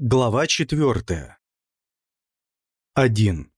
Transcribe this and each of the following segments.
Глава 4. 1.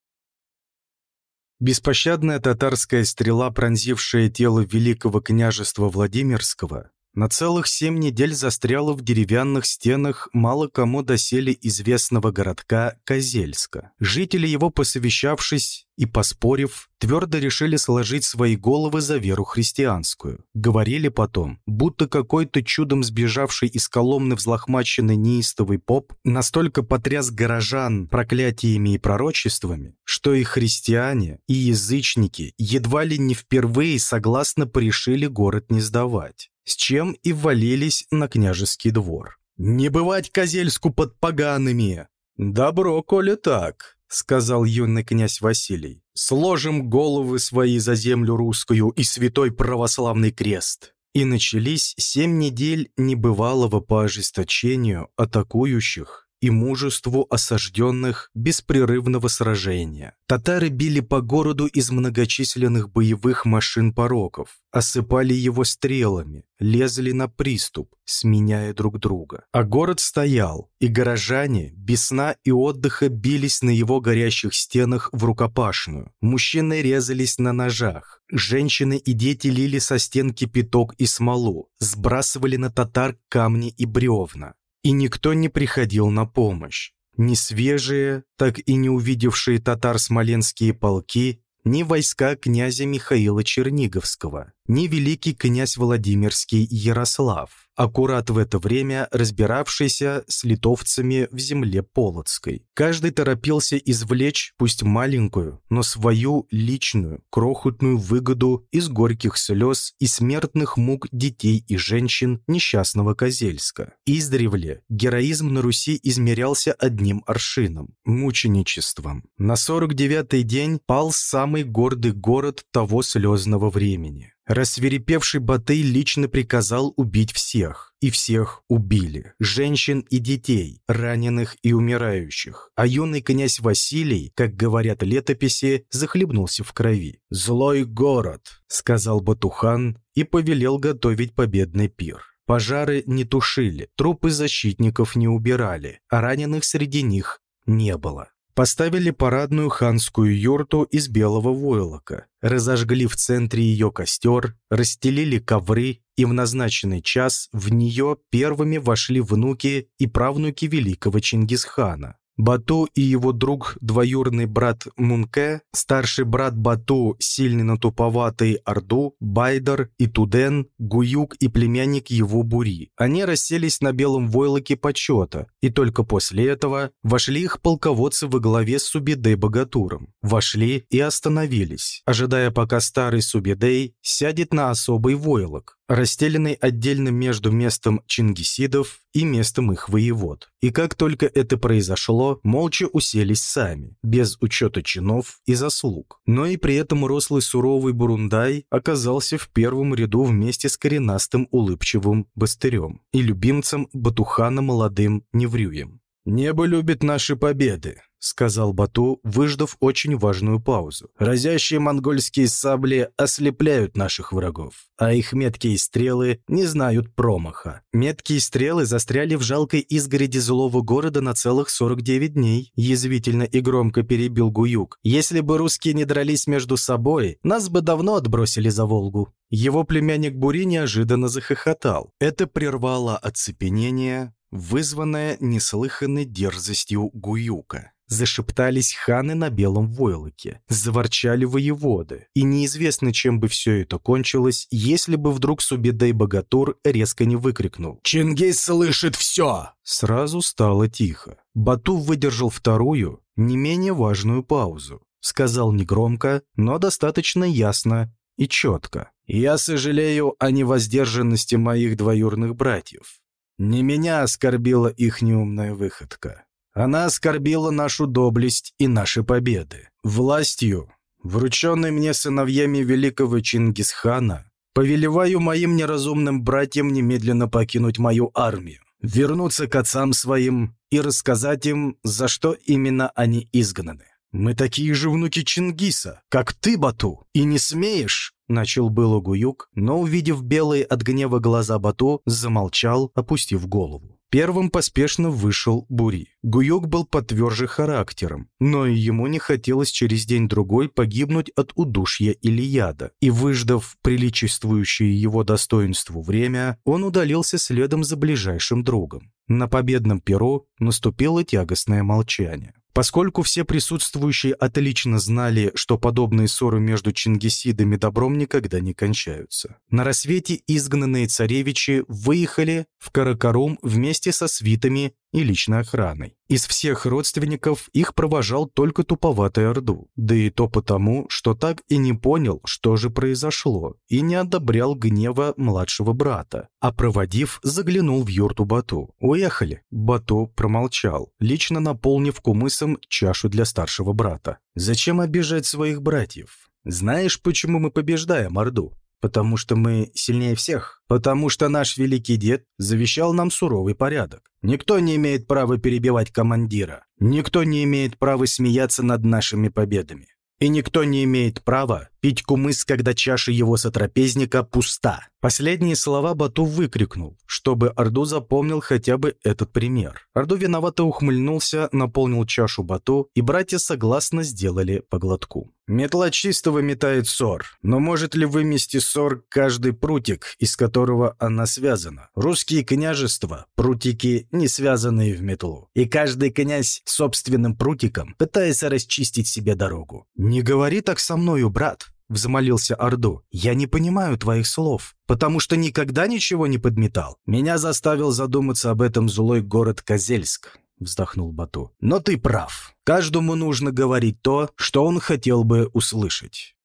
Беспощадная татарская стрела, пронзившая тело великого княжества Владимирского, на целых семь недель застряла в деревянных стенах мало кому доселе известного городка Козельска. Жители его, посовещавшись и поспорив, твердо решили сложить свои головы за веру христианскую. Говорили потом, будто какой-то чудом сбежавший из Коломны взлохмаченный неистовый поп настолько потряс горожан проклятиями и пророчествами, что и христиане, и язычники едва ли не впервые согласно порешили город не сдавать с чем и ввалились на княжеский двор. «Не бывать Козельску под погаными!» «Добро, коли так», — сказал юный князь Василий. «Сложим головы свои за землю русскую и святой православный крест». И начались семь недель небывалого по ожесточению атакующих и мужеству осажденных беспрерывного сражения. Татары били по городу из многочисленных боевых машин пороков, осыпали его стрелами, лезли на приступ, сменяя друг друга. А город стоял, и горожане без сна и отдыха бились на его горящих стенах в рукопашную. Мужчины резались на ножах, женщины и дети лили со стен кипяток и смолу, сбрасывали на татар камни и бревна и никто не приходил на помощь. Ни свежие, так и не увидевшие татар-смоленские полки, ни войска князя Михаила Черниговского, ни великий князь Владимирский Ярослав, аккурат в это время разбиравшийся с литовцами в земле Полоцкой. Каждый торопился извлечь, пусть маленькую, но свою личную, крохотную выгоду из горьких слез и смертных мук детей и женщин несчастного Козельска. Издревле героизм на Руси измерялся одним аршином – мученичеством. На 49-й день пал самый гордый город того слезного времени. Рассверепевший Батый лично приказал убить всех, и всех убили. Женщин и детей, раненых и умирающих. А юный князь Василий, как говорят летописи, захлебнулся в крови. «Злой город», — сказал Батухан и повелел готовить победный пир. Пожары не тушили, трупы защитников не убирали, а раненых среди них не было. Поставили парадную ханскую юрту из белого войлока, разожгли в центре ее костер, расстелили ковры, и в назначенный час в нее первыми вошли внуки и правнуки великого Чингисхана. Бату и его друг, двоюродный брат Мунке, старший брат Бату, сильный но туповатый Орду, Байдар и Туден, Гуюк и племянник его Бури. Они расселись на белом войлоке почета, и только после этого вошли их полководцы во главе с Субидей Богатуром. Вошли и остановились, ожидая, пока старый Субидей сядет на особый войлок, расстеленный отдельно между местом чингисидов и местом их воевод. И как только это произошло, молча уселись сами, без учета чинов и заслуг. Но и при этом рослый суровый Бурундай оказался в первом ряду вместе с коренастым улыбчивым Бастырем и любимцем Батухана молодым Неврюем. «Небо любит наши победы», — сказал Бату, выждав очень важную паузу. «Разящие монгольские сабли ослепляют наших врагов, а их меткие стрелы не знают промаха. Меткие стрелы застряли в жалкой изгороди злого города на целых 49 дней», — язвительно и громко перебил Гуюк. «Если бы русские не дрались между собой, нас бы давно отбросили за Волгу». Его племянник Бури неожиданно захохотал. Это прервало оцепенение, вызванное неслыханной дерзостью Гуюка. Зашептались ханы на белом войлоке, заворчали воеводы, и неизвестно, чем бы все это кончилось, если бы вдруг Субедей Богатур резко не выкрикнул «Чингис слышит все!» Сразу стало тихо. Бату выдержал вторую, не менее важную паузу. Сказал негромко, но достаточно ясно и четко. «Я сожалею о невоздержанности моих двоюрных братьев. Не меня оскорбила их неумная выходка. Она оскорбила нашу доблесть и наши победы. Властью, врученной мне сыновьями великого Чингисхана, повелеваю моим неразумным братьям немедленно покинуть мою армию, вернуться к отцам своим и рассказать им, за что именно они изгнаны. Мы такие же внуки Чингиса, как ты, Бату, и не смеешь Начал было Гуюк, но, увидев белые от гнева глаза Бату, замолчал, опустив голову. Первым поспешно вышел Бури. Гуёк был потверже характером, но и ему не хотелось через день-другой погибнуть от удушья или яда. И выждав приличествующее его достоинству время, он удалился следом за ближайшим другом. На победном перу наступило тягостное молчание. Поскольку все присутствующие отлично знали, что подобные ссоры между чингисидами добром никогда не кончаются. На рассвете изгнанные царевичи выехали в Каракарум вместе со свитами и личной охраной. Из всех родственников их провожал только туповатый Орду, да и то потому, что так и не понял, что же произошло, и не одобрял гнева младшего брата, а проводив, заглянул в юрту Бату. «Уехали». Бату промолчал, лично наполнив кумысом чашу для старшего брата. «Зачем обижать своих братьев? Знаешь, почему мы побеждаем Орду? Потому что мы сильнее всех. Потому что наш великий дед завещал нам суровый порядок. Никто не имеет права перебивать командира. Никто не имеет права смеяться над нашими победами. И никто не имеет права пить кумыс, когда чаша его сотрапезника пуста. Последние слова Бату выкрикнул, чтобы Орду запомнил хотя бы этот пример. Орду виновато ухмыльнулся, наполнил чашу Бату, и братья согласно сделали по глотку. «Метла чистого метает ссор, но может ли вымести ссор каждый прутик, из которого она связана? Русские княжества – прутики, не связанные в метлу. И каждый князь собственным прутиком пытается расчистить себе дорогу. Не говори так со мною, брат!» — взмолился Орду. «Я не понимаю твоих слов, потому что никогда ничего не подметал. Меня заставил задуматься об этом злой город Козельск», — вздохнул Бату. «Но ты прав. Каждому нужно говорить то, что он хотел бы услышать».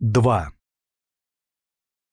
2.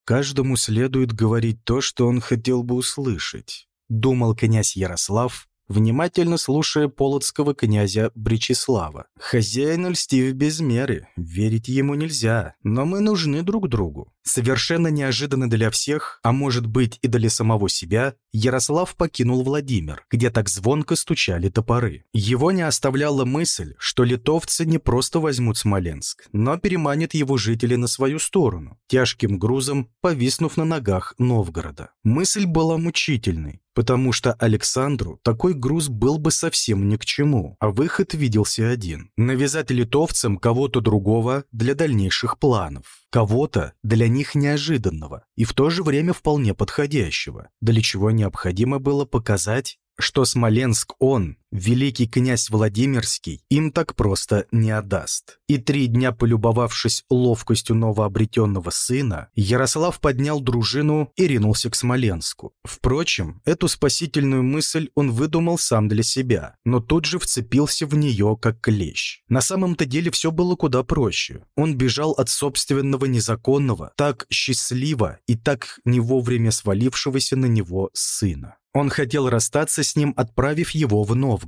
Каждому следует говорить то, что он хотел бы услышать, думал князь Ярослав, внимательно слушая полоцкого князя Бречеслава. «Хозяин льстив без меры, верить ему нельзя, но мы нужны друг другу. Совершенно неожиданно для всех, а может быть и для самого себя, Ярослав покинул Владимир, где так звонко стучали топоры. Его не оставляла мысль, что литовцы не просто возьмут Смоленск, но переманят его жители на свою сторону, тяжким грузом повиснув на ногах Новгорода. Мысль была мучительной, потому что Александру такой груз был бы совсем ни к чему, а выход виделся один – навязать литовцам кого-то другого для дальнейших планов кого-то для них неожиданного и в то же время вполне подходящего, для чего необходимо было показать, что Смоленск он, великий князь Владимирский, им так просто не отдаст. И три дня полюбовавшись ловкостью новообретенного сына, Ярослав поднял дружину и ринулся к Смоленску. Впрочем, эту спасительную мысль он выдумал сам для себя, но тут же вцепился в нее как клещ. На самом-то деле все было куда проще. Он бежал от собственного незаконного, так счастливо и так не вовремя свалившегося на него сына. Он хотел расстаться с ним, отправив его в Новгород.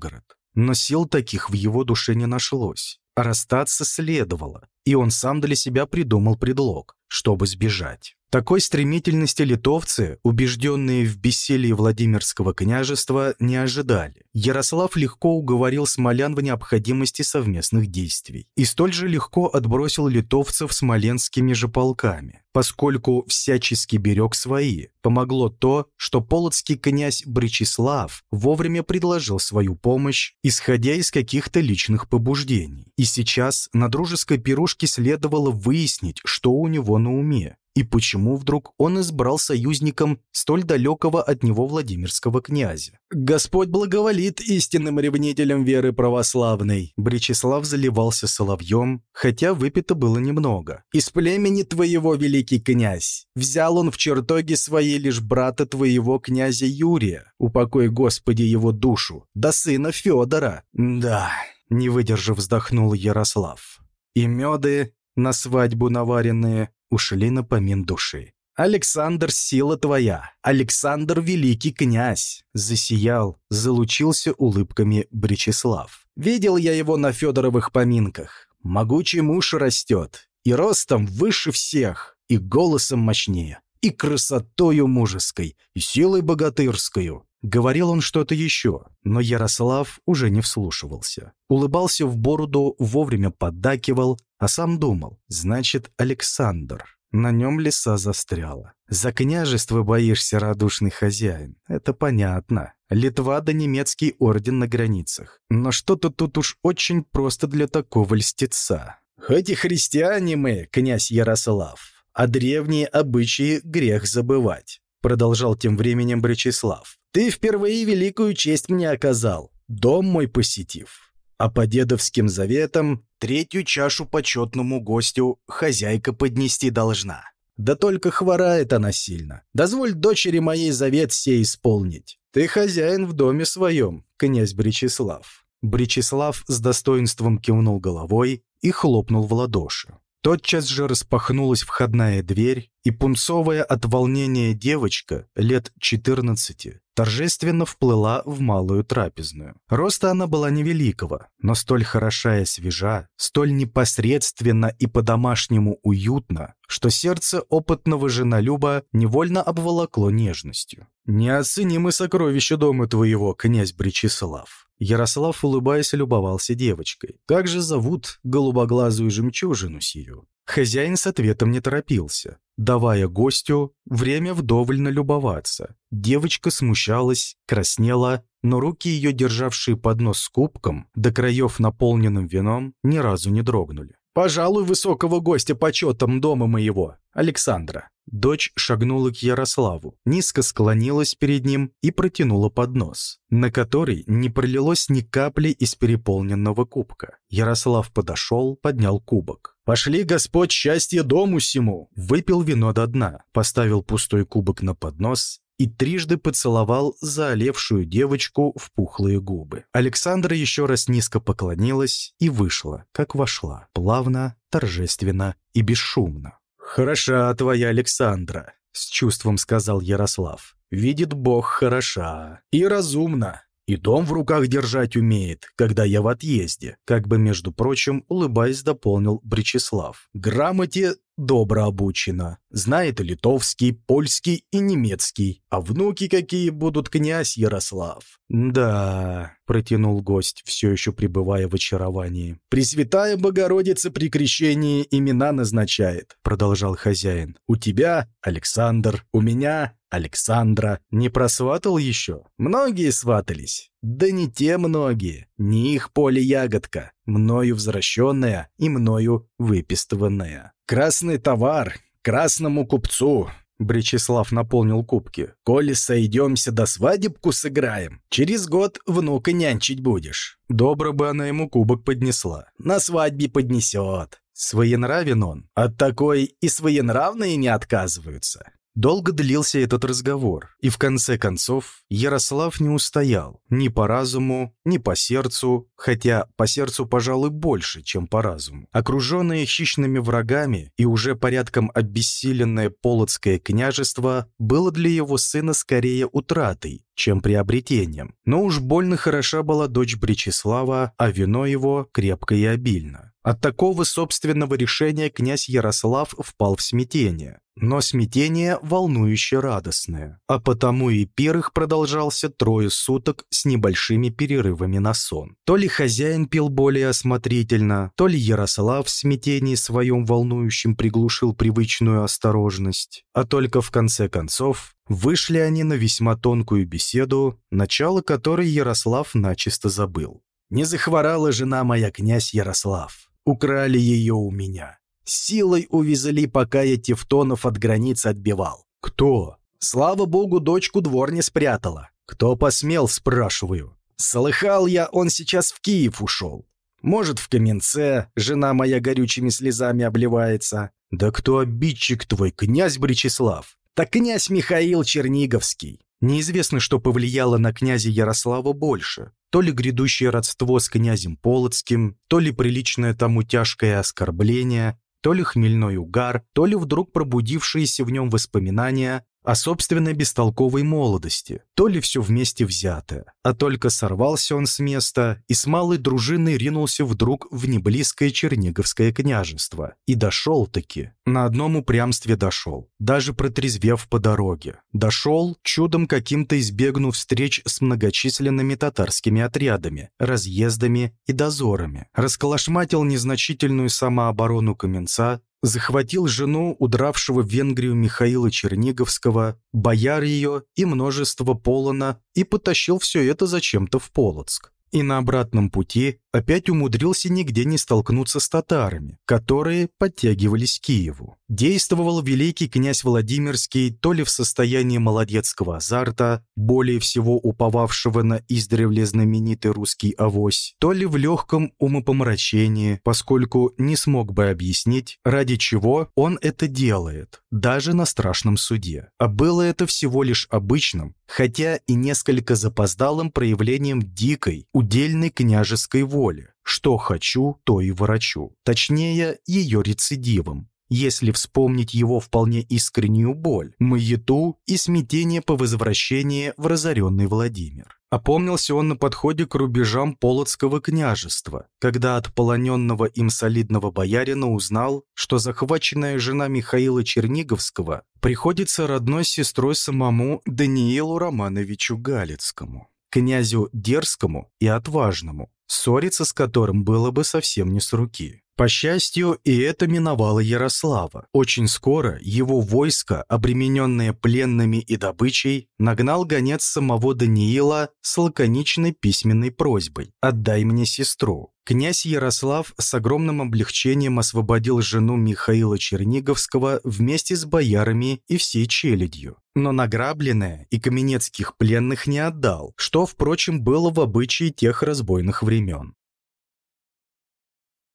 Но сил таких в его душе не нашлось. Расстаться следовало, и он сам для себя придумал предлог, чтобы сбежать. Такой стремительности литовцы, убежденные в бессилии Владимирского княжества, не ожидали. Ярослав легко уговорил смолян в необходимости совместных действий и столь же легко отбросил литовцев смоленскими же полками, поскольку всячески берег свои. Помогло то, что полоцкий князь Бречеслав вовремя предложил свою помощь, исходя из каких-то личных побуждений. И сейчас на дружеской пирушке следовало выяснить, что у него на уме, и почему вдруг он избрал союзником столь далекого от него Владимирского князя? «Господь благоволит истинным ревнителям веры православной!» Бречеслав заливался соловьем, хотя выпито было немного. «Из племени твоего, великий князь! Взял он в чертоге своей лишь брата твоего князя Юрия, упокой Господи его душу, да сына Федора!» «Да...» — не выдержав, вздохнул Ярослав. «И меды на свадьбу наваренные, ушли на помин души. «Александр, сила твоя! Александр, великий князь!» Засиял, залучился улыбками Бречеслав. «Видел я его на Федоровых поминках. Могучий муж растет, и ростом выше всех, и голосом мощнее, и красотою мужеской, и силой богатырскою. Говорил он что-то еще, но Ярослав уже не вслушивался. Улыбался в бороду, вовремя поддакивал, а сам думал, значит, Александр. На нем лиса застряла. За княжество боишься, радушный хозяин. Это понятно. Литва да немецкий орден на границах. Но что-то тут уж очень просто для такого льстеца. Хоть и христиане мы, князь Ярослав, а древние обычаи грех забывать. Продолжал тем временем Бречеслав. Ты впервые великую честь мне оказал, дом мой посетив. А по дедовским заветам третью чашу почетному гостю хозяйка поднести должна. Да только хворает она сильно. Дозволь дочери моей завет сей исполнить. Ты хозяин в доме своем, князь Бречеслав». Бречеслав с достоинством кивнул головой и хлопнул в ладоши. Тотчас же распахнулась входная дверь, и пунцовая от волнения девочка лет 14 торжественно вплыла в малую трапезную. Роста она была невеликого, но столь хороша и свежа, столь непосредственно и по-домашнему уютно, что сердце опытного женолюба невольно обволокло нежностью. «Неоценимы сокровища дома твоего, князь Бречеслав!» Ярослав, улыбаясь, любовался девочкой. «Как же зовут голубоглазую жемчужину сию?» Хозяин с ответом не торопился, давая гостю время вдоволь налюбоваться. Девочка смущалась, краснела, но руки ее, державшие поднос с кубком, до краев наполненным вином, ни разу не дрогнули. «Пожалуй, высокого гостя почетом дома моего, Александра». Дочь шагнула к Ярославу, низко склонилась перед ним и протянула поднос, на который не пролилось ни капли из переполненного кубка. Ярослав подошел, поднял кубок. «Пошли, Господь, счастье дому сему!» Выпил вино до дна, поставил пустой кубок на поднос и трижды поцеловал заолевшую девочку в пухлые губы. Александра еще раз низко поклонилась и вышла, как вошла, плавно, торжественно и бесшумно. «Хороша твоя Александра», — с чувством сказал Ярослав. «Видит Бог хороша и разумна. И дом в руках держать умеет, когда я в отъезде», как бы, между прочим, улыбаясь, дополнил Бречеслав. «Грамоте добро обучена. Знает литовский, польский и немецкий. А внуки какие будут, князь Ярослав?» «Да», — протянул гость, все еще пребывая в очаровании. «Пресвятая Богородица при крещении имена назначает», — продолжал хозяин. «У тебя Александр, у меня Александра. Не просватал еще? Многие сватались. Да не те многие, не их поле ягодка, мною возвращенная и мною выпистыванная. Красный товар, красному купцу, Бречеслав наполнил кубки. «Коли сойдемся до свадебку сыграем, через год внука нянчить будешь». Добро бы она ему кубок поднесла. «На свадьбе поднесет». Своенравен он. От такой и своенравные не отказываются. Долго длился этот разговор, и в конце концов Ярослав не устоял ни по разуму, ни по сердцу, хотя по сердцу, пожалуй, больше, чем по разуму. Окруженное хищными врагами и уже порядком обессиленное Полоцкое княжество было для его сына скорее утратой, чем приобретением. Но уж больно хороша была дочь Бречеслава, а вино его крепко и обильно. От такого собственного решения князь Ярослав впал в смятение. Но смятение волнующе радостное. А потому и пир их продолжался трое суток с небольшими перерывами на сон. То ли хозяин пил более осмотрительно, то ли Ярослав в смятении своем волнующем приглушил привычную осторожность. А только в конце концов вышли они на весьма тонкую беседу, начало которой Ярослав начисто забыл. «Не захворала жена моя, князь Ярослав. Украли ее у меня. Силой увезли, пока я Тевтонов от границы отбивал. Кто? Слава богу, дочку двор не спрятала. Кто посмел, спрашиваю. Слыхал я, он сейчас в Киев ушел. Может, в Каменце жена моя горючими слезами обливается. Да кто обидчик твой, князь Бречеслав? Так князь Михаил Черниговский. Неизвестно, что повлияло на князя Ярослава больше. То ли грядущее родство с князем Полоцким, то ли приличное тому тяжкое оскорбление, то ли хмельной угар, то ли вдруг пробудившиеся в нем воспоминания о собственной бестолковой молодости, то ли все вместе взятое. А только сорвался он с места и с малой дружиной ринулся вдруг в неблизкое Черниговское княжество. И дошел-таки. На одном упрямстве дошел, даже протрезвев по дороге. Дошел, чудом каким-то избегнув встреч с многочисленными татарскими отрядами, разъездами и дозорами. Расколошматил незначительную самооборону Каменца, захватил жену удравшего в Венгрию Михаила Черниговского, бояр ее и множество полона и потащил все это зачем-то в Полоцк. И на обратном пути опять умудрился нигде не столкнуться с татарами, которые подтягивались к Киеву. Действовал великий князь Владимирский то ли в состоянии молодецкого азарта, более всего уповавшего на издревле знаменитый русский авось, то ли в легком умопомрачении, поскольку не смог бы объяснить, ради чего он это делает, даже на страшном суде. А было это всего лишь обычным, хотя и несколько запоздалым проявлением дикой, удельной княжеской воли. Что хочу, то и ворочу. Точнее, ее рецидивом если вспомнить его вполне искреннюю боль, маяту и смятение по возвращении в разоренный Владимир. Опомнился он на подходе к рубежам Полоцкого княжества, когда от полоненного им солидного боярина узнал, что захваченная жена Михаила Черниговского приходится родной сестрой самому Даниилу Романовичу Галицкому князю дерзкому и отважному, ссориться с которым было бы совсем не с руки. По счастью, и это миновало Ярослава. Очень скоро его войско, обремененное пленными и добычей, нагнал гонец самого Даниила с лаконичной письменной просьбой «Отдай мне сестру». Князь Ярослав с огромным облегчением освободил жену Михаила Черниговского вместе с боярами и всей челядью. Но награбленное и каменецких пленных не отдал, что, впрочем, было в обычае тех разбойных времен.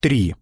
3.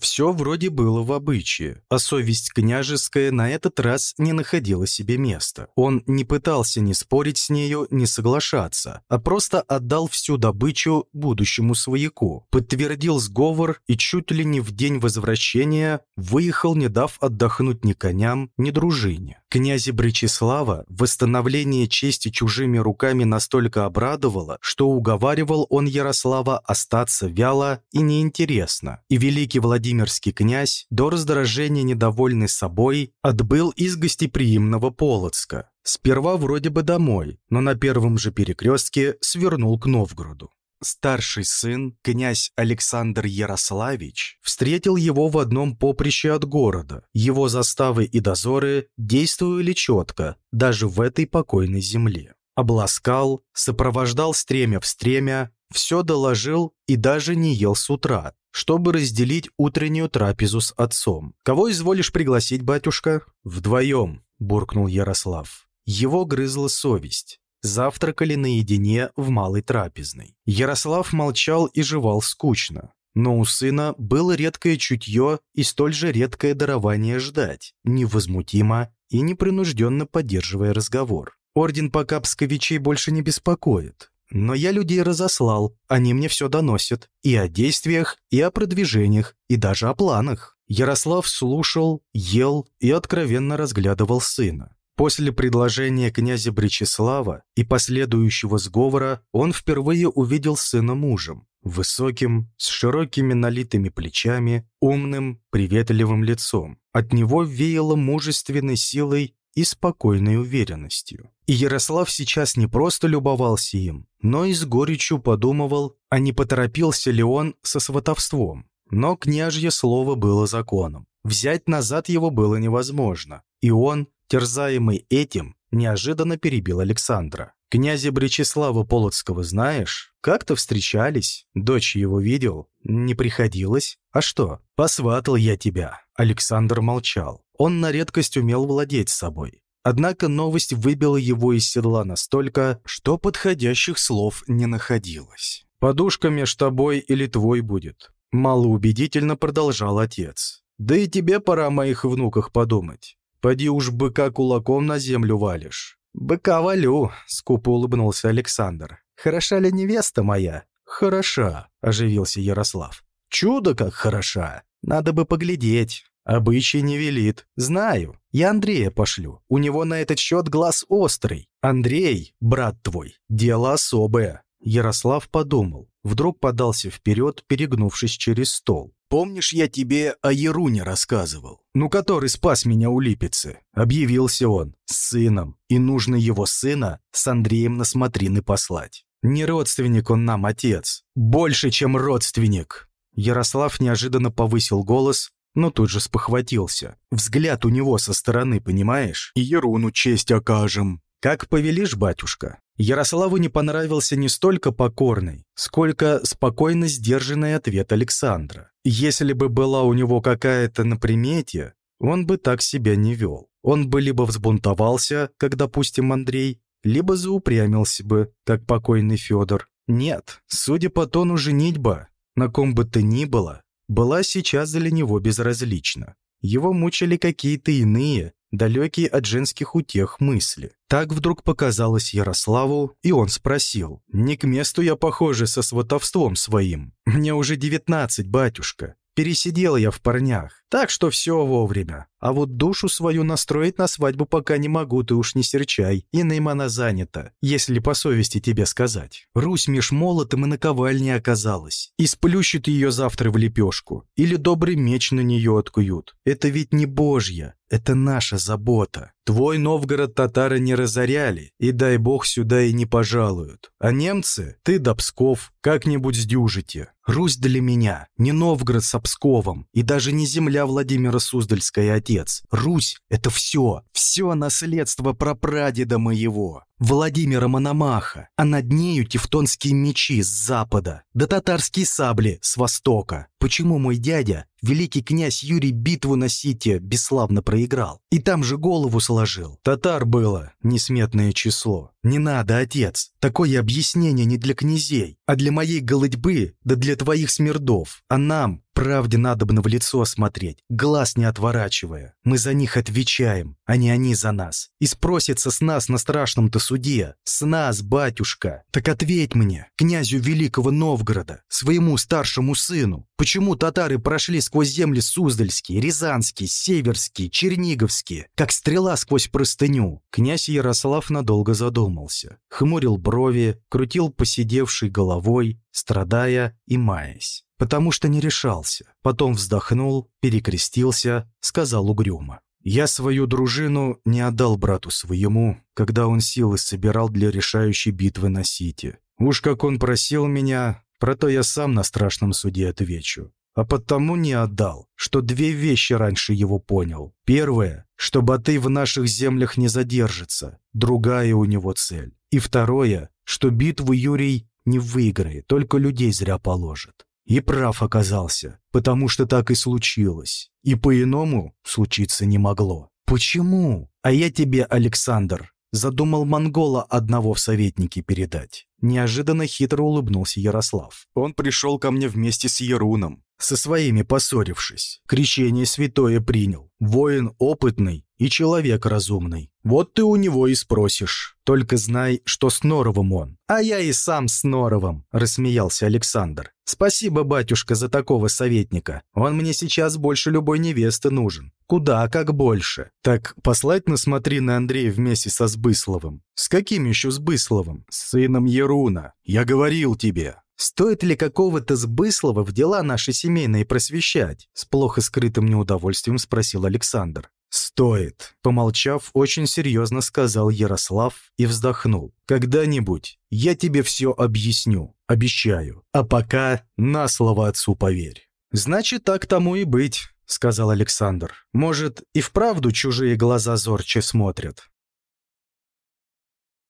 Все вроде было в обычае, а совесть княжеская на этот раз не находила себе места. Он не пытался ни спорить с нею, ни соглашаться, а просто отдал всю добычу будущему свояку, подтвердил сговор и чуть ли не в день возвращения выехал, не дав отдохнуть ни коням, ни дружине. Князя Бречеслава восстановление чести чужими руками настолько обрадовало, что уговаривал он Ярослава остаться вяло и неинтересно, и великий Владимирский князь, до раздражения недовольный собой, отбыл из гостеприимного Полоцка. Сперва вроде бы домой, но на первом же перекрестке свернул к Новгороду. Старший сын, князь Александр Ярославич, встретил его в одном поприще от города. Его заставы и дозоры действовали четко, даже в этой покойной земле. Обласкал, сопровождал стремя в стремя, все доложил и даже не ел с утра, чтобы разделить утреннюю трапезу с отцом. «Кого изволишь пригласить, батюшка?» «Вдвоем», – буркнул Ярослав. Его грызла совесть завтракали наедине в малой трапезной. Ярослав молчал и жевал скучно. Но у сына было редкое чутье и столь же редкое дарование ждать, невозмутимо и непринужденно поддерживая разговор. Орден Покапсковичей больше не беспокоит. Но я людей разослал, они мне все доносят. И о действиях, и о продвижениях, и даже о планах. Ярослав слушал, ел и откровенно разглядывал сына. После предложения князя Бречеслава и последующего сговора он впервые увидел сына мужем, высоким, с широкими налитыми плечами, умным, приветливым лицом. От него веяло мужественной силой и спокойной уверенностью. И Ярослав сейчас не просто любовался им, но и с горечью подумывал, а не поторопился ли он со сватовством. Но княжье слово было законом. Взять назад его было невозможно, и он, терзаемый этим, неожиданно перебил Александра. «Князя Бречеслава Полоцкого знаешь? Как-то встречались. Дочь его видел? Не приходилось? А что? Посватал я тебя». Александр молчал. Он на редкость умел владеть собой. Однако новость выбила его из седла настолько, что подходящих слов не находилось. «Подушка меж тобой или твой будет», – малоубедительно продолжал отец. «Да и тебе пора о моих внуках подумать. Поди уж быка кулаком на землю валишь». «Быка валю», — скупо улыбнулся Александр. «Хороша ли невеста моя?» «Хороша», — оживился Ярослав. «Чудо как хороша! Надо бы поглядеть. Обычай не велит. Знаю. Я Андрея пошлю. У него на этот счет глаз острый. Андрей, брат твой, дело особое». Ярослав подумал. Вдруг подался вперед, перегнувшись через стол. Помнишь, я тебе о Еруне рассказывал? Ну, который спас меня у Липицы. Объявился он с сыном, и нужно его сына с Андреем на смотрины послать. Не родственник он нам, отец. Больше, чем родственник. Ярослав неожиданно повысил голос, но тут же спохватился. Взгляд у него со стороны, понимаешь? И Еруну честь окажем. Как повелишь, батюшка. Ярославу не понравился не столько покорный, сколько спокойно сдержанный ответ Александра. Если бы была у него какая-то на примете, он бы так себя не вел. Он бы либо взбунтовался, как, допустим, Андрей, либо заупрямился бы, как покойный Федор. Нет, судя по тону женитьба, на ком бы то ни было, была сейчас для него безразлична. Его мучили какие-то иные, далекие от женских утех мысли. Так вдруг показалось Ярославу, и он спросил. «Не к месту я похоже со сватовством своим. Мне уже девятнадцать, батюшка. Пересидел я в парнях, так что все вовремя. А вот душу свою настроить на свадьбу пока не могу, ты уж не серчай. Иным она занята, если по совести тебе сказать. Русь меж молотом и наковальней оказалась. И сплющит ее завтра в лепешку. Или добрый меч на нее откуют. Это ведь не божья, это наша забота. Твой Новгород татары не разоряли, и дай бог сюда и не пожалуют. А немцы, ты до Псков, как-нибудь сдюжите. Русь для меня, не Новгород с Псковом, и даже не земля Владимира Суздальская отец. Русь — это все, все наследство прапрадеда моего. Владимира Мономаха, а над нею тевтонские мечи с запада, да татарские сабли с востока. Почему мой дядя, великий князь Юрий, битву на Сите бесславно проиграл? И там же голову сложил. Татар было несметное число. Не надо, отец. Такое объяснение не для князей, а для моей голодьбы, да для твоих смердов. А нам, Правде надобно в лицо смотреть, глаз не отворачивая. Мы за них отвечаем, а не они за нас. И спросится с нас на страшном-то суде. С нас, батюшка. Так ответь мне, князю Великого Новгорода, своему старшему сыну, почему татары прошли сквозь земли Суздальские, Рязанские, Северские, Черниговские, как стрела сквозь простыню? Князь Ярослав надолго задумался. Хмурил брови, крутил посидевшей головой, страдая и маясь потому что не решался. Потом вздохнул, перекрестился, сказал угрюмо. «Я свою дружину не отдал брату своему, когда он силы собирал для решающей битвы на Сити. Уж как он просил меня, про то я сам на страшном суде отвечу. А потому не отдал, что две вещи раньше его понял. Первое, что Батый в наших землях не задержится, другая у него цель. И второе, что битву Юрий не выиграет, только людей зря положит. И прав оказался, потому что так и случилось. И по-иному случиться не могло. Почему? А я тебе, Александр, задумал монгола одного в советники передать. Неожиданно хитро улыбнулся Ярослав. Он пришел ко мне вместе с Еруном, со своими поссорившись. Крещение святое принял. Воин опытный и человек разумный. Вот ты у него и спросишь. Только знай, что с Норовым он. А я и сам с Норовым, рассмеялся Александр. Спасибо, батюшка, за такого советника. Он мне сейчас больше любой невесты нужен. Куда как больше. Так послать на смотри на Андрея вместе со Сбысловым. С каким еще Сбысловым? С сыном Еруна. Я говорил тебе. Стоит ли какого-то Сбыслова в дела наши семейные просвещать? С плохо скрытым неудовольствием спросил Александр. «Стоит», — помолчав, очень серьезно сказал Ярослав и вздохнул. «Когда-нибудь я тебе все объясню, обещаю. А пока на слово отцу поверь». «Значит, так тому и быть», — сказал Александр. «Может, и вправду чужие глаза зорче смотрят?»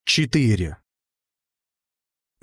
4.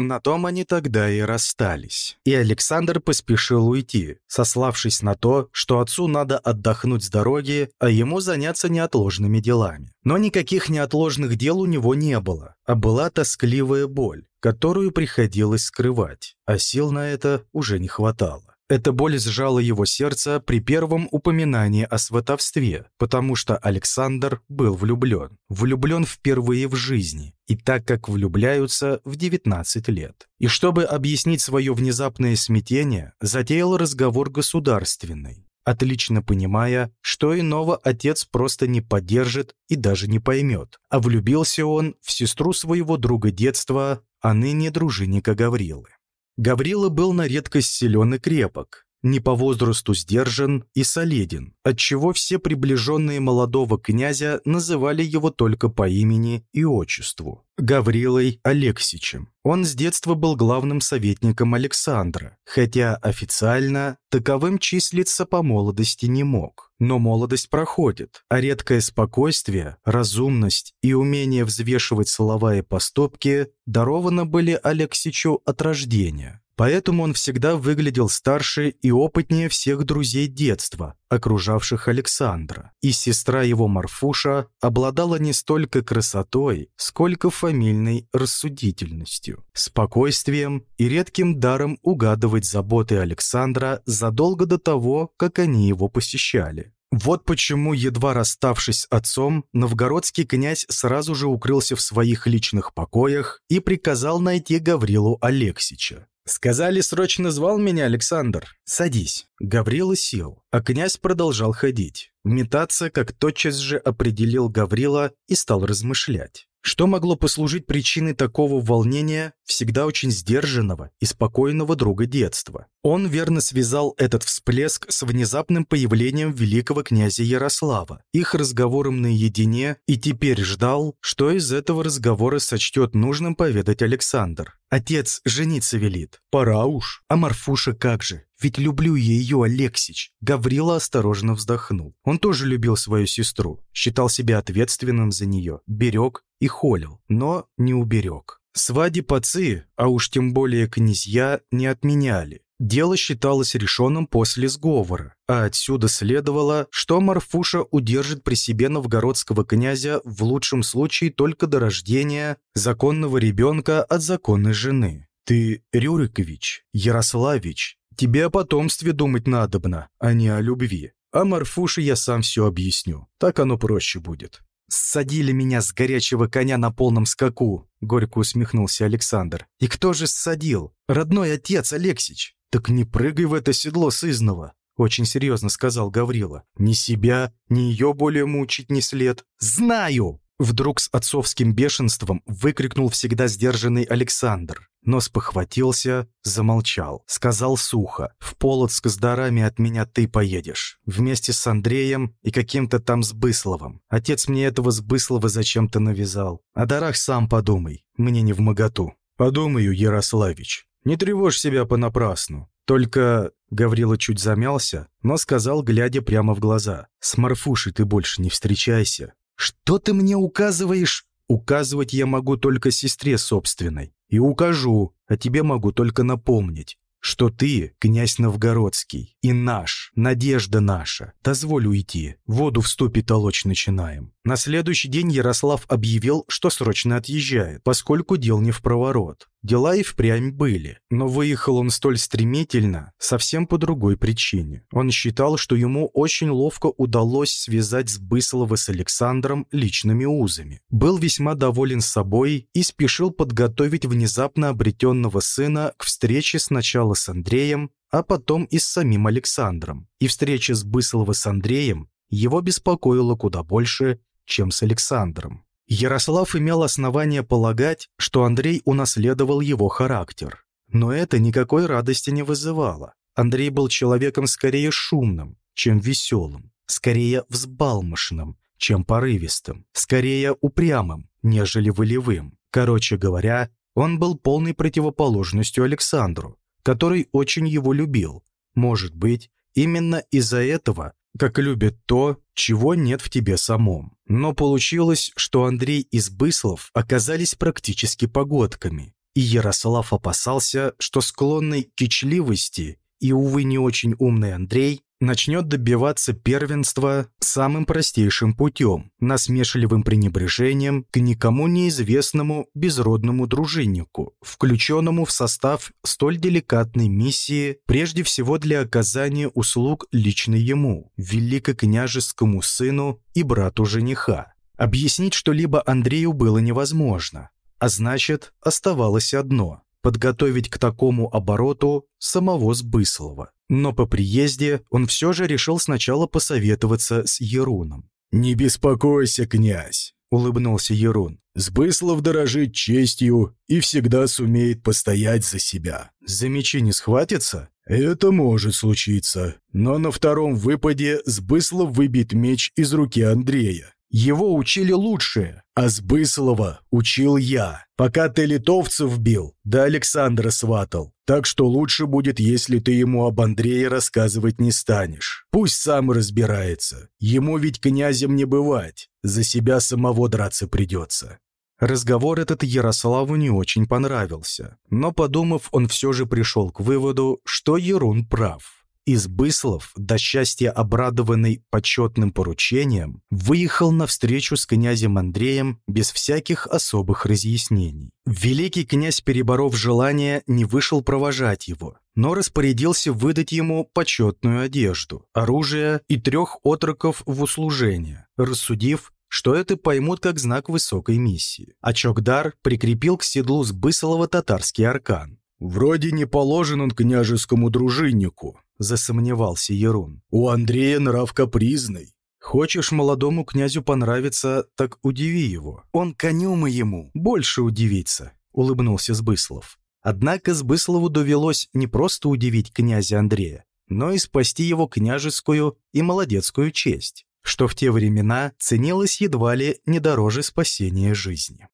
На том они тогда и расстались. И Александр поспешил уйти, сославшись на то, что отцу надо отдохнуть с дороги, а ему заняться неотложными делами. Но никаких неотложных дел у него не было, а была тоскливая боль, которую приходилось скрывать, а сил на это уже не хватало. Эта боль сжала его сердце при первом упоминании о сватовстве, потому что Александр был влюблен. Влюблен впервые в жизни, и так как влюбляются в 19 лет. И чтобы объяснить свое внезапное смятение, затеял разговор государственный, отлично понимая, что иного отец просто не поддержит и даже не поймет. А влюбился он в сестру своего друга детства, а ныне дружинника Гаврилы. Гаврила был на редкость силен и крепок, не по возрасту сдержан и солиден, отчего все приближенные молодого князя называли его только по имени и отчеству. Гаврилой Алексичем. Он с детства был главным советником Александра, хотя официально таковым числиться по молодости не мог. Но молодость проходит, а редкое спокойствие, разумность и умение взвешивать слова и поступки дарованы были Алексичу от рождения. Поэтому он всегда выглядел старше и опытнее всех друзей детства, окружавших Александра. И сестра его Марфуша обладала не столько красотой, сколько фамильной рассудительностью, спокойствием и редким даром угадывать заботы Александра задолго до того, как они его посещали. Вот почему, едва расставшись с отцом, новгородский князь сразу же укрылся в своих личных покоях и приказал найти Гаврилу Алексича. «Сказали, срочно звал меня Александр. Садись». Гаврила сел, а князь продолжал ходить. Метаться, как тотчас же определил Гаврила и стал размышлять. Что могло послужить причиной такого волнения всегда очень сдержанного и спокойного друга детства? Он верно связал этот всплеск с внезапным появлением великого князя Ярослава, их разговором наедине, и теперь ждал, что из этого разговора сочтет нужным поведать Александр. Отец жениться велит. Пора уж. А Марфуша как же? Ведь люблю я ее, Алексич. Гаврила осторожно вздохнул. Он тоже любил свою сестру, считал себя ответственным за нее, берег и холил, но не уберег. Свадеб-отцы, а уж тем более князья, не отменяли. Дело считалось решенным после сговора, а отсюда следовало, что Марфуша удержит при себе новгородского князя в лучшем случае только до рождения законного ребенка от законной жены. «Ты, Рюрикович, Ярославич, тебе о потомстве думать надобно, а не о любви. А Марфуше я сам все объясню, так оно проще будет». «Ссадили меня с горячего коня на полном скаку», — горько усмехнулся Александр. «И кто же ссадил? Родной отец Алексич». «Так не прыгай в это седло сызного», — очень серьезно сказал Гаврила. «Ни себя, ни ее более мучить не след». «Знаю!» Вдруг с отцовским бешенством выкрикнул всегда сдержанный Александр, но спохватился, замолчал. Сказал сухо, «В Полоцк с дарами от меня ты поедешь. Вместе с Андреем и каким-то там Сбысловым. Отец мне этого Сбыслова зачем-то навязал. О дарах сам подумай, мне не в моготу». «Подумаю, Ярославич. Не тревожь себя понапрасну. Только...» Гаврила чуть замялся, но сказал, глядя прямо в глаза. «С Марфушей ты больше не встречайся. «Что ты мне указываешь?» «Указывать я могу только сестре собственной. И укажу, а тебе могу только напомнить, что ты князь Новгородский и наш, надежда наша. Дозволь уйти, воду в ступе толочь начинаем». На следующий день Ярослав объявил, что срочно отъезжает, поскольку дел не в проворот. Дела и впрямь были, но выехал он столь стремительно, совсем по другой причине. Он считал, что ему очень ловко удалось связать Сбыслова с Александром личными узами. Был весьма доволен собой и спешил подготовить внезапно обретенного сына к встрече сначала с Андреем, а потом и с самим Александром. И встреча Сбыслова с Андреем его беспокоила куда больше, чем с Александром. Ярослав имел основание полагать, что Андрей унаследовал его характер. Но это никакой радости не вызывало. Андрей был человеком скорее шумным, чем веселым, скорее взбалмошным, чем порывистым, скорее упрямым, нежели волевым. Короче говоря, он был полной противоположностью Александру, который очень его любил. Может быть, именно из-за этого как любит то, чего нет в тебе самом. Но получилось, что Андрей и Сбыслов оказались практически погодками, и Ярослав опасался, что склонный к кичливости и, увы, не очень умный Андрей начнет добиваться первенства самым простейшим путем, насмешливым пренебрежением к никому неизвестному безродному дружиннику, включенному в состав столь деликатной миссии прежде всего для оказания услуг лично ему, великокняжескому сыну и брату жениха. Объяснить что-либо Андрею было невозможно, а значит, оставалось одно – подготовить к такому обороту самого Сбыслова. Но по приезде он все же решил сначала посоветоваться с Еруном. «Не беспокойся, князь», — улыбнулся Ерун. «Сбыслов дорожит честью и всегда сумеет постоять за себя». «За мечи не схватится?» «Это может случиться, но на втором выпаде Сбыслов выбит меч из руки Андрея. Его учили лучшие, а Сбыслова учил я. Пока ты литовцев бил, да Александра сватал. Так что лучше будет, если ты ему об Андрее рассказывать не станешь. Пусть сам разбирается. Ему ведь князем не бывать. За себя самого драться придется. Разговор этот Ярославу не очень понравился, но, подумав, он все же пришел к выводу, что Ерун прав. Избыслов, до счастья обрадованный почетным поручением, выехал на встречу с князем Андреем без всяких особых разъяснений. Великий князь, переборов желание, не вышел провожать его, но распорядился выдать ему почетную одежду, оружие и трех отроков в услужение, рассудив, что это поймут как знак высокой миссии. А Чокдар прикрепил к седлу Сбыслова татарский аркан. «Вроде не положен он княжескому дружиннику», — засомневался Ерун. «У Андрея нрав капризный». «Хочешь молодому князю понравиться, так удиви его. Он конем и ему больше удивиться», — улыбнулся Сбыслов. Однако Сбыслову довелось не просто удивить князя Андрея, но и спасти его княжескую и молодецкую честь что в те времена ценилось едва ли не дороже спасения жизни.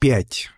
5.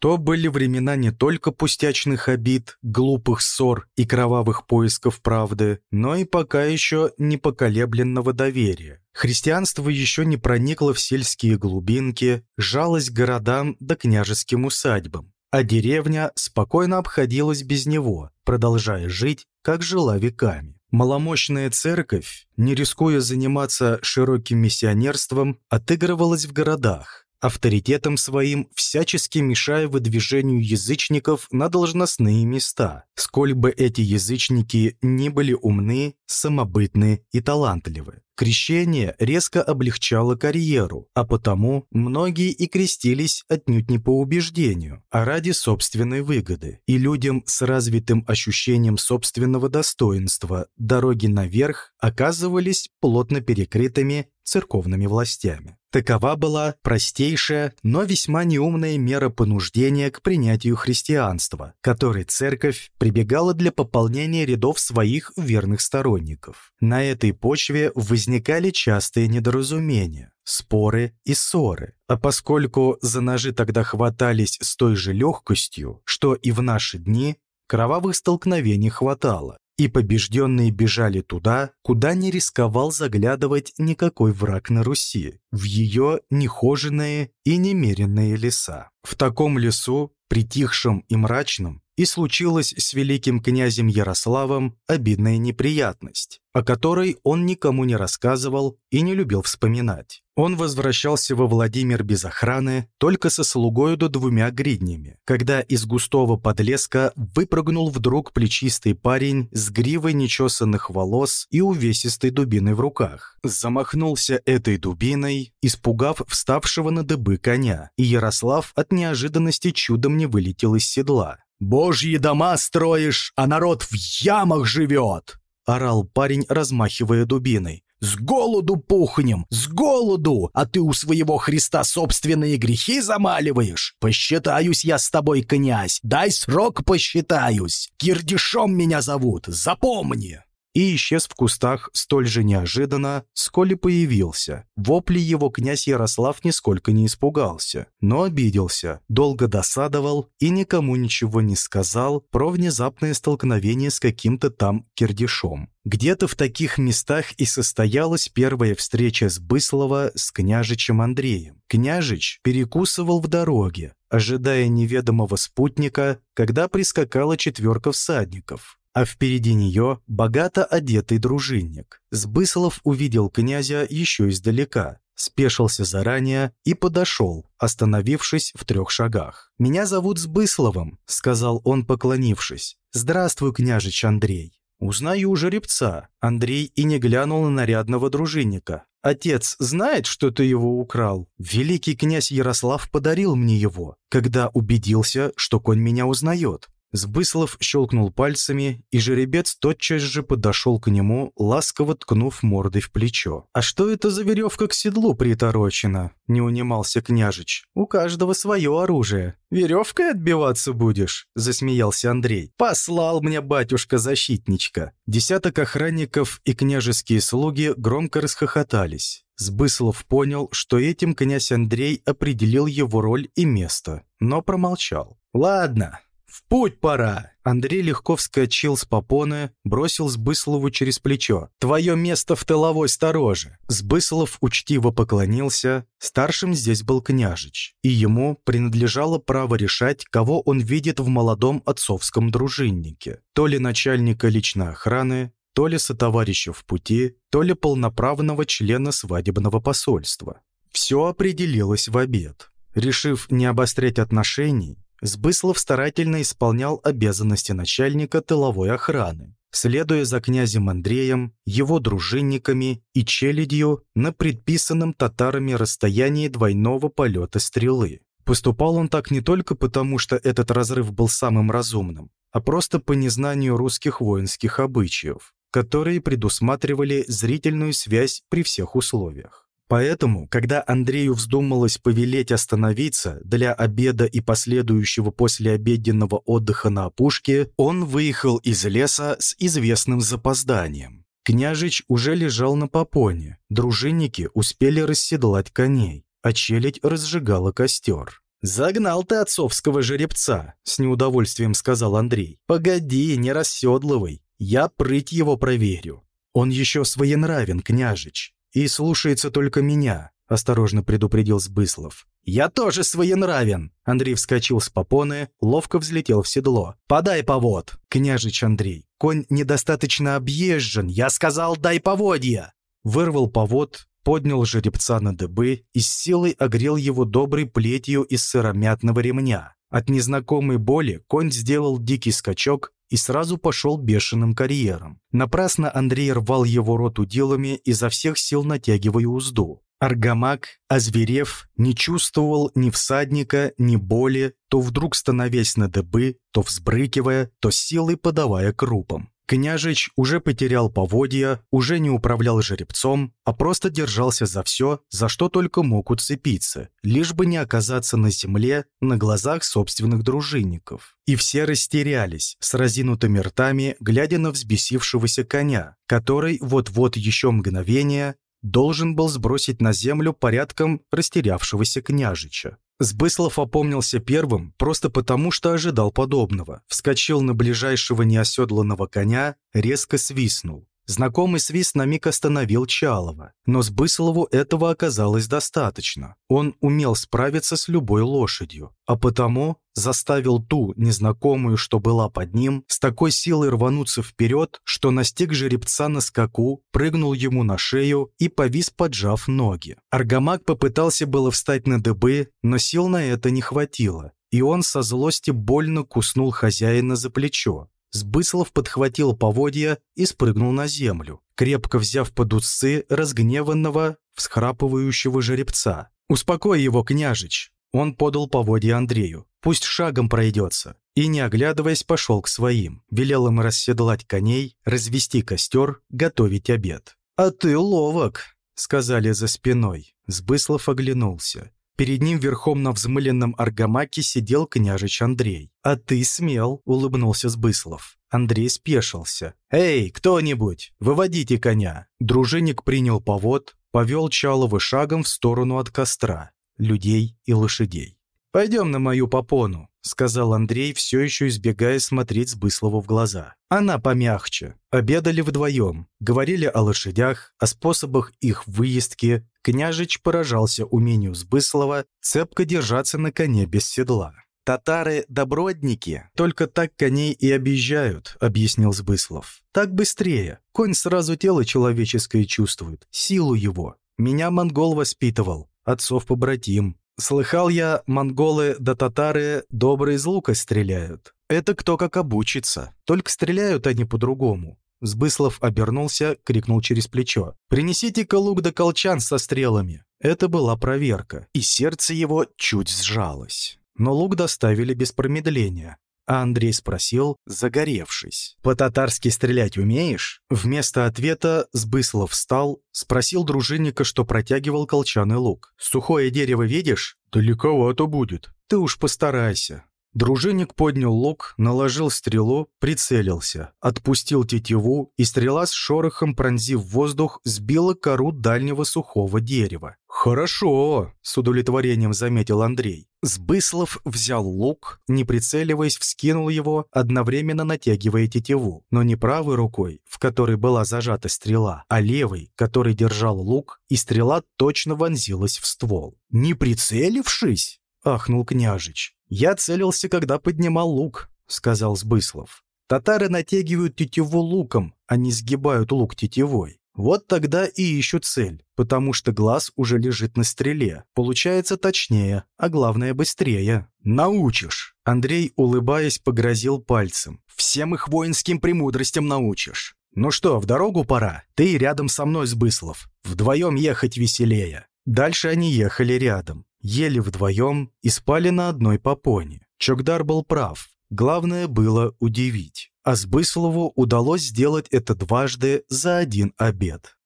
То были времена не только пустячных обид, глупых ссор и кровавых поисков правды, но и пока еще непоколебленного доверия. Христианство еще не проникло в сельские глубинки, жалость городам да княжеским усадьбам, а деревня спокойно обходилась без него, продолжая жить, как жила веками. Маломощная церковь, не рискуя заниматься широким миссионерством, отыгрывалась в городах, авторитетом своим всячески мешая выдвижению язычников на должностные места, сколь бы эти язычники не были умны, самобытны и талантливы. Крещение резко облегчало карьеру, а потому многие и крестились отнюдь не по убеждению, а ради собственной выгоды. И людям с развитым ощущением собственного достоинства дороги наверх оказывались плотно перекрытыми церковными властями. Такова была простейшая, но весьма неумная мера понуждения к принятию христианства, которой церковь прибегала для пополнения рядов своих верных сторонников. На этой почве возникали частые недоразумения, споры и ссоры. А поскольку за ножи тогда хватались с той же легкостью, что и в наши дни, кровавых столкновений хватало и побежденные бежали туда, куда не рисковал заглядывать никакой враг на Руси, в ее нехоженные и немеренные леса. В таком лесу, притихшем и мрачном, и случилась с великим князем Ярославом обидная неприятность, о которой он никому не рассказывал и не любил вспоминать. Он возвращался во Владимир без охраны, только со слугою до двумя гриднями, когда из густого подлеска выпрыгнул вдруг плечистый парень с гривой нечесанных волос и увесистой дубиной в руках. Замахнулся этой дубиной, испугав вставшего на дыбы коня, и Ярослав от неожиданности чудом не вылетел из седла. «Божьи дома строишь, а народ в ямах живет!» — орал парень, размахивая дубиной. «С голоду пухнем! С голоду! А ты у своего Христа собственные грехи замаливаешь? Посчитаюсь я с тобой, князь! Дай срок посчитаюсь! Кирдишом меня зовут, запомни!» И исчез в кустах столь же неожиданно, сколь и появился. Вопли его князь Ярослав нисколько не испугался, но обиделся, долго досадовал и никому ничего не сказал про внезапное столкновение с каким-то там кирдишом. Где-то в таких местах и состоялась первая встреча с Быслова с княжичем Андреем. Княжич перекусывал в дороге, ожидая неведомого спутника, когда прискакала четверка всадников а впереди нее богато одетый дружинник. Сбыслов увидел князя еще издалека, спешился заранее и подошел, остановившись в трех шагах. «Меня зовут Сбысловым», — сказал он, поклонившись. «Здравствуй, княжич Андрей». «Узнаю жеребца». Андрей и не глянул на нарядного дружинника. «Отец знает, что ты его украл? Великий князь Ярослав подарил мне его, когда убедился, что конь меня узнает. Сбыслов щелкнул пальцами, и жеребец тотчас же подошел к нему, ласково ткнув мордой в плечо. «А что это за веревка к седлу приторочена?» – не унимался княжич. «У каждого свое оружие. Веревкой отбиваться будешь?» – засмеялся Андрей. «Послал мне батюшка-защитничка». Десяток охранников и княжеские слуги громко расхохотались. Сбыслов понял, что этим князь Андрей определил его роль и место, но промолчал. «Ладно, «В путь пора!» Андрей легко вскочил с попоны, бросил Сбыслову через плечо. «Твое место в тыловой стороже!» Сбыслов учтиво поклонился. Старшим здесь был княжич, и ему принадлежало право решать, кого он видит в молодом отцовском дружиннике. То ли начальника личной охраны, то ли сотоварища в пути, то ли полноправного члена свадебного посольства. Все определилось в обед. Решив не обострять отношений, Сбыслов старательно исполнял обязанности начальника тыловой охраны, следуя за князем Андреем, его дружинниками и челядью на предписанном татарами расстоянии двойного полета стрелы. Поступал он так не только потому, что этот разрыв был самым разумным, а просто по незнанию русских воинских обычаев, которые предусматривали зрительную связь при всех условиях. Поэтому, когда Андрею вздумалось повелеть остановиться для обеда и последующего послеобеденного отдыха на опушке, он выехал из леса с известным запозданием. Княжич уже лежал на попоне, дружинники успели расседлать коней, а челядь разжигала костер. «Загнал ты отцовского жеребца», — с неудовольствием сказал Андрей. «Погоди, не расседлывай, я прыть его проверю. Он еще своенравен, княжич и слушается только меня», — осторожно предупредил Сбыслов. «Я тоже своенравен!» Андрей вскочил с попоны, ловко взлетел в седло. «Подай повод!» «Княжич Андрей, конь недостаточно объезжен, я сказал, дай поводья!» Вырвал повод, поднял жеребца на дыбы и с силой огрел его доброй плетью из сыромятного ремня. От незнакомой боли конь сделал дикий скачок и сразу пошел бешеным карьером. Напрасно Андрей рвал его рот удилами, изо всех сил натягивая узду. Аргамак, озверев, не чувствовал ни всадника, ни боли, то вдруг становясь на дыбы, то взбрыкивая, то силой подавая крупом. Княжич уже потерял поводья, уже не управлял жеребцом, а просто держался за все, за что только мог уцепиться, лишь бы не оказаться на земле на глазах собственных дружинников. И все растерялись, с разинутыми ртами, глядя на взбесившегося коня, который вот-вот еще мгновение должен был сбросить на землю порядком растерявшегося княжича. Сбыслов опомнился первым просто потому, что ожидал подобного. Вскочил на ближайшего неоседланного коня, резко свистнул. Знакомый свист на миг остановил Чалова, но Сбыслову этого оказалось достаточно. Он умел справиться с любой лошадью, а потому заставил ту, незнакомую, что была под ним, с такой силой рвануться вперед, что настиг жеребца на скаку, прыгнул ему на шею и повис, поджав ноги. Аргамак попытался было встать на дыбы, но сил на это не хватило, и он со злости больно куснул хозяина за плечо. Сбыслов подхватил поводья и спрыгнул на землю, крепко взяв под усы разгневанного, всхрапывающего жеребца. «Успокой его, княжич!» Он подал поводья Андрею. «Пусть шагом пройдется». И, не оглядываясь, пошел к своим. Велел им расседлать коней, развести костер, готовить обед. «А ты ловок», — сказали за спиной. Сбыслов оглянулся. Перед ним верхом на взмыленном аргамаке сидел княжич Андрей. «А ты смел», — улыбнулся Сбыслов. Андрей спешился. «Эй, кто-нибудь, выводите коня!» Дружинник принял повод, повел Чалова шагом в сторону от костра, людей и лошадей. «Пойдем на мою попону», — сказал Андрей, все еще избегая смотреть Сбыслову в глаза. «Она помягче». Обедали вдвоем, говорили о лошадях, о способах их выездки. Княжич поражался умению Сбыслова цепко держаться на коне без седла. «Татары – добродники, только так коней и объезжают», – объяснил Сбыслов. «Так быстрее. Конь сразу тело человеческое чувствует, силу его. Меня монгол воспитывал, отцов побратим. Слыхал я, монголы да татары добрые из лука стреляют. Это кто как обучится. Только стреляют они по-другому. Сбыслов обернулся, крикнул через плечо. «Принесите-ка лук да колчан со стрелами». Это была проверка, и сердце его чуть сжалось. Но лук доставили без промедления. А Андрей спросил, загоревшись. «По-татарски стрелять умеешь?» Вместо ответа Сбыслов встал, спросил дружинника, что протягивал колчаный лук. «Сухое дерево видишь?» «Далековато будет». «Ты уж постарайся». Дружинник поднял лук, наложил стрелу, прицелился, отпустил тетиву, и стрела с шорохом, пронзив воздух, сбила кору дальнего сухого дерева. «Хорошо», — с удовлетворением заметил Андрей. Сбыслов взял лук, не прицеливаясь, вскинул его, одновременно натягивая тетиву, но не правой рукой, в которой была зажата стрела, а левой, который держал лук, и стрела точно вонзилась в ствол. «Не прицелившись?» — ахнул княжич. «Я целился, когда поднимал лук», — сказал Сбыслов. «Татары натягивают тетиву луком, а не сгибают лук тетивой. Вот тогда и ищут цель, потому что глаз уже лежит на стреле. Получается точнее, а главное быстрее. Научишь!» Андрей, улыбаясь, погрозил пальцем. «Всем их воинским премудростям научишь. Ну что, в дорогу пора? Ты рядом со мной, Сбыслов. Вдвоем ехать веселее». Дальше они ехали рядом ели вдвоем и спали на одной попоне. Чокдар был прав. Главное было удивить. А Сбыслову удалось сделать это дважды за один обед.